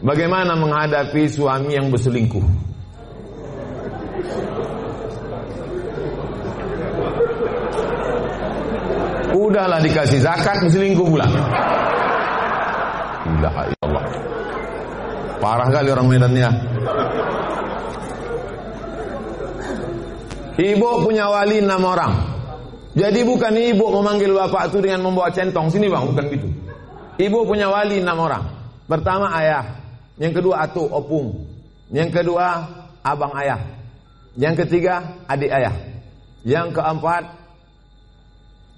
Bagaimana menghadapi suami yang berselingkuh? Udahlah dikasih zakat berselingkuh pula. Ilaha illallah. Parah kali orang Medan ya. Ibu punya wali enam orang. Jadi bukan ibu memanggil bapak itu dengan membawa centong sini bang, bukan gitu. Ibu punya wali enam orang. Pertama ayah, yang kedua atu opung, yang kedua abang ayah, yang ketiga adik ayah, yang keempat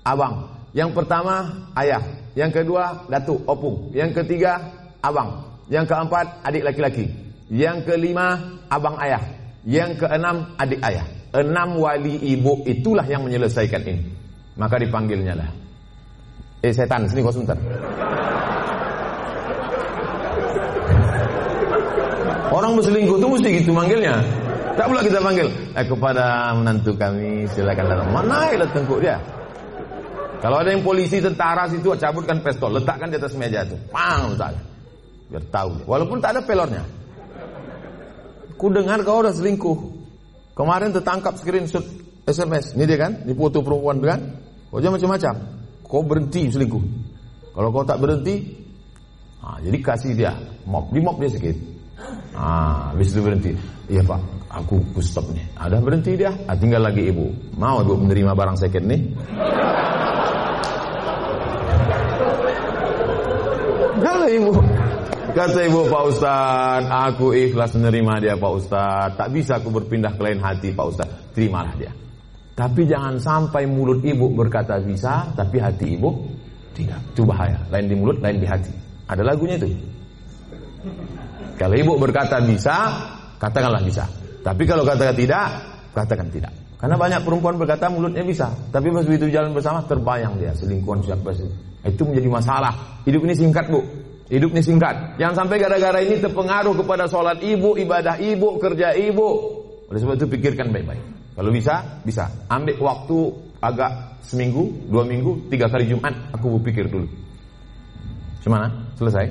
abang, yang pertama ayah, yang kedua datuk opung, yang ketiga abang, yang keempat adik laki-laki, yang kelima abang ayah, yang keenam adik ayah. Enam wali ibu itulah yang menyelesaikan ini. Maka dipanggilnya lah. Eh setan, sini kau sebentar. Orang berselingkuh itu mesti gitu manggilnya. Tak pula kita panggil. Eh, kepada menantu kami silakan datang. Mana ya tengkuk dia? Kalau ada yang polisi tentara situ cabutkan pistol, letakkan di atas meja itu. Pang misalnya. Biar tahu. Walaupun tak ada pelornya. Ku dengar kau udah selingkuh. Kemarin tertangkap screenshot SMS. Ini dia kan? Ini foto perempuan kan? Kau macam-macam. Kau berhenti selingkuh. Kalau kau tak berhenti, nah, jadi kasih dia mop, di mop dia sedikit. Ah, habis itu berhenti. Iya pak, aku, aku stop nih. Ada berhenti dia. Ah, tinggal lagi ibu. Mau ibu menerima barang second nih? Kalau ibu Kata ibu Pak Ustaz, aku ikhlas menerima dia Pak Ustaz. Tak bisa aku berpindah ke lain hati Pak Ustaz. Terimalah dia. Tapi jangan sampai mulut ibu berkata bisa, tapi hati ibu tidak. Itu bahaya. Lain di mulut, lain di hati. Ada lagunya itu. Kalau ibu berkata bisa, katakanlah bisa. Tapi kalau katakan tidak, katakan tidak. Karena banyak perempuan berkata mulutnya bisa, tapi pas begitu jalan bersama terbayang dia selingkuhan siapa sih. Itu menjadi masalah. Hidup ini singkat bu. Hidup ini singkat. Jangan sampai gara-gara ini terpengaruh kepada sholat ibu, ibadah ibu, kerja ibu. Oleh sebab itu pikirkan baik-baik. Kalau bisa, bisa. Ambil waktu agak seminggu, dua minggu, tiga kali Jumat. Aku berpikir dulu. Gimana? Selesai?